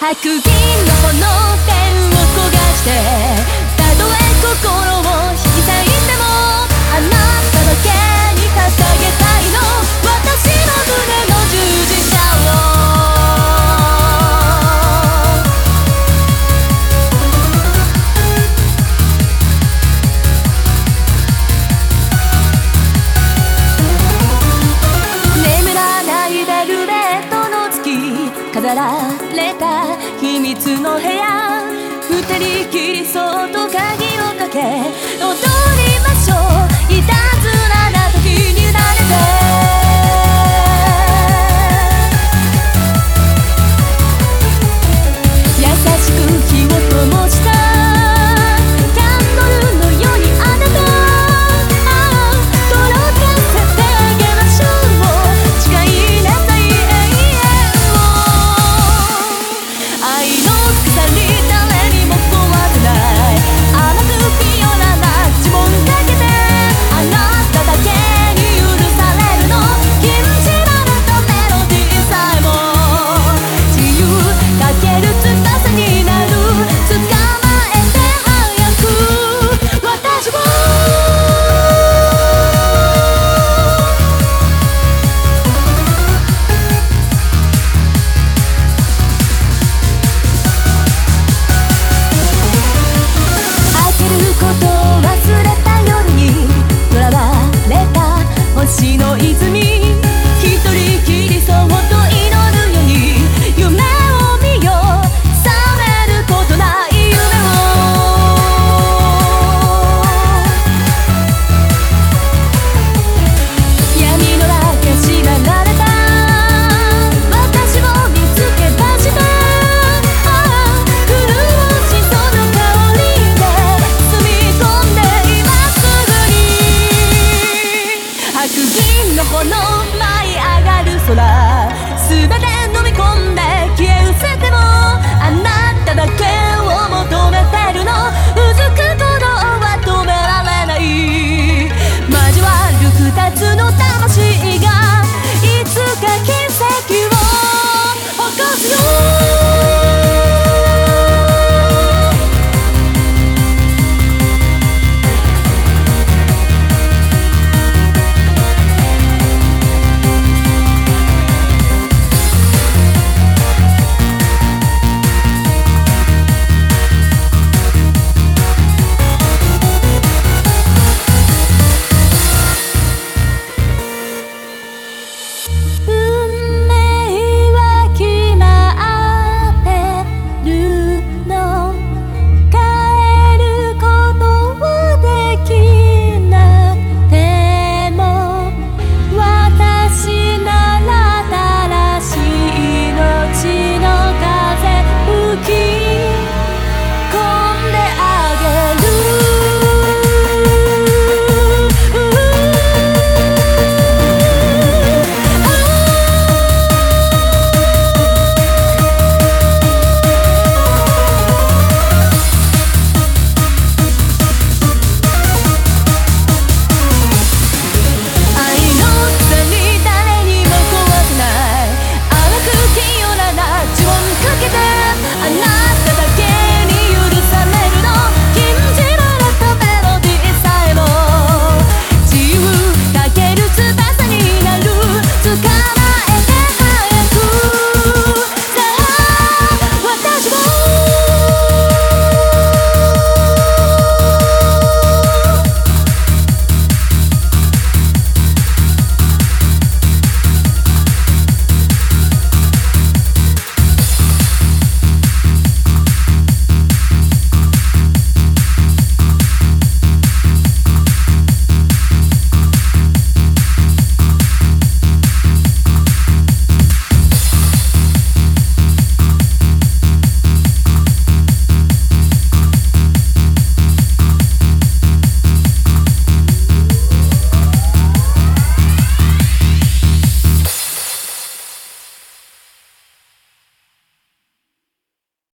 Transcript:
白銀の炎天を焦がしてたとえ心を引き裂いてもあなただけ。れた秘密の部屋。二人きりそっと鍵をかけ。踊りましょう。痛この